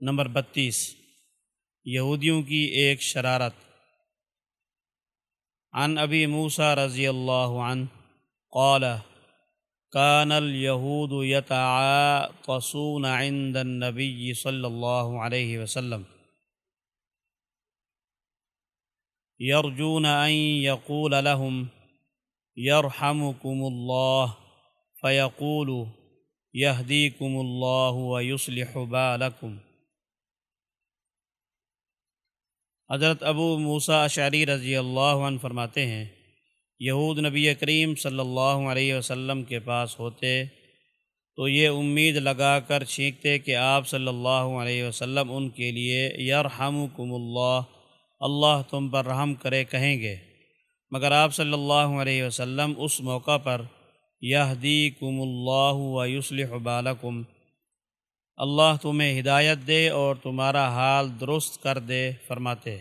Number بتیس۔ یہودیوں کی ایک شرارت۔ عن ابی موسیٰ رضی اللہ عنہ قال كان اليهود يتعاطسون عند النبي صلی اللہ علیہ وسلم يرجون أن يقول لهم يرحمكم الله فيقول يهديكم الله ويصلح بالكم حضرت ابو موسیٰ اشعری رضی اللہ عنہ فرماتے ہیں، یہود نبی کریم صلی اللہ علیہ وسلم کے پاس ہوتے تو یہ امید لگا کر چھینکتے کہ آپ صلی اللہ علیہ وسلم ان کے لیے یرحمکم اللہ اللہ تم پر رحم کرے کہیں گے۔ مگر آپ صلی اللہ علیہ وسلم اس موقع پر یہدیکم اللہ و یصلح بالکم اللہ تمہیں ہدایت دے اور تمہارا حال درست کر دے فرماتے